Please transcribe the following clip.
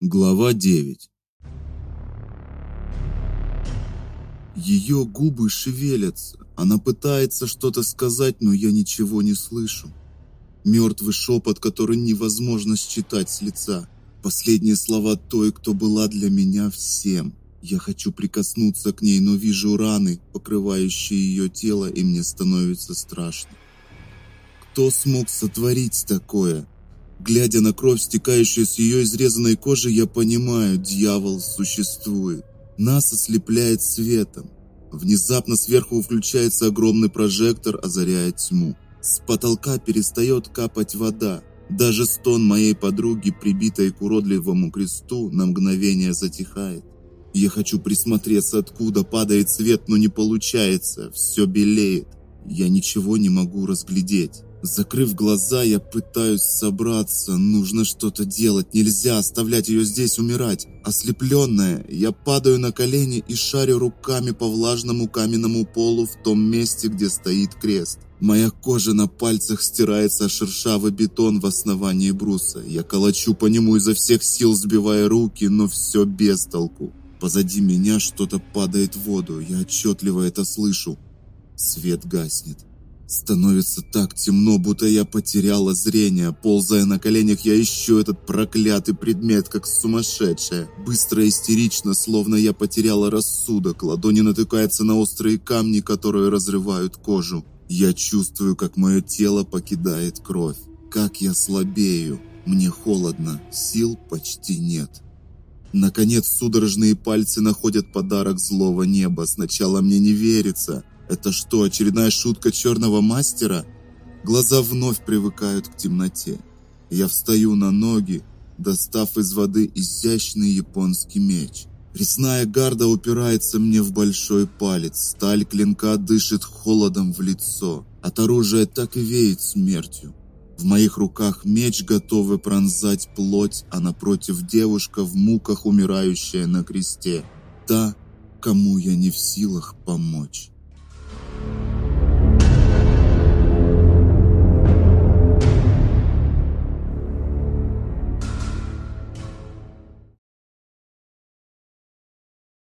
Глава 9. Ее губы шевелятся. Она пытается что-то сказать, но я ничего не слышу. Мертвый шепот, который невозможно считать с лица. Последние слова той, кто была для меня всем. Я хочу прикоснуться к ней, но вижу раны, покрывающие ее тело, и мне становится страшно. Кто смог сотворить такое? Глядя на кровь, стекающую с ее изрезанной кожи, я понимаю, дьявол существует. Нас ослепляет светом. Внезапно сверху включается огромный прожектор, озаряя тьму. С потолка перестает капать вода. Даже стон моей подруги, прибитой к уродливому кресту, на мгновение затихает. Я хочу присмотреться, откуда падает свет, но не получается. Все белеет. Я ничего не могу разглядеть. Закрыв глаза, я пытаюсь собраться. Нужно что-то делать. Нельзя оставлять ее здесь умирать. Ослепленная, я падаю на колени и шарю руками по влажному каменному полу в том месте, где стоит крест. Моя кожа на пальцах стирается о шершавый бетон в основании бруса. Я колочу по нему изо всех сил, сбивая руки, но все без толку. Позади меня что-то падает в воду. Я отчетливо это слышу. Свет гаснет. Становится так темно, будто я потеряла зрение. Ползая на коленях, я ищу этот проклятый предмет, как сумасшедшая. Быстро истерично, словно я потеряла рассудок. Ладони натыкаются на острые камни, которые разрывают кожу. Я чувствую, как мое тело покидает кровь. Как я слабею. Мне холодно, сил почти нет. Наконец, судорожные пальцы находят подарок злого неба. Сначала мне не верится. Это что, очередная шутка черного мастера? Глаза вновь привыкают к темноте. Я встаю на ноги, достав из воды изящный японский меч. Резная гарда упирается мне в большой палец. Сталь клинка дышит холодом в лицо. От оружия так и веет смертью. В моих руках меч, готовый пронзать плоть, а напротив девушка в муках, умирающая на кресте. Та, кому я не в силах помочь.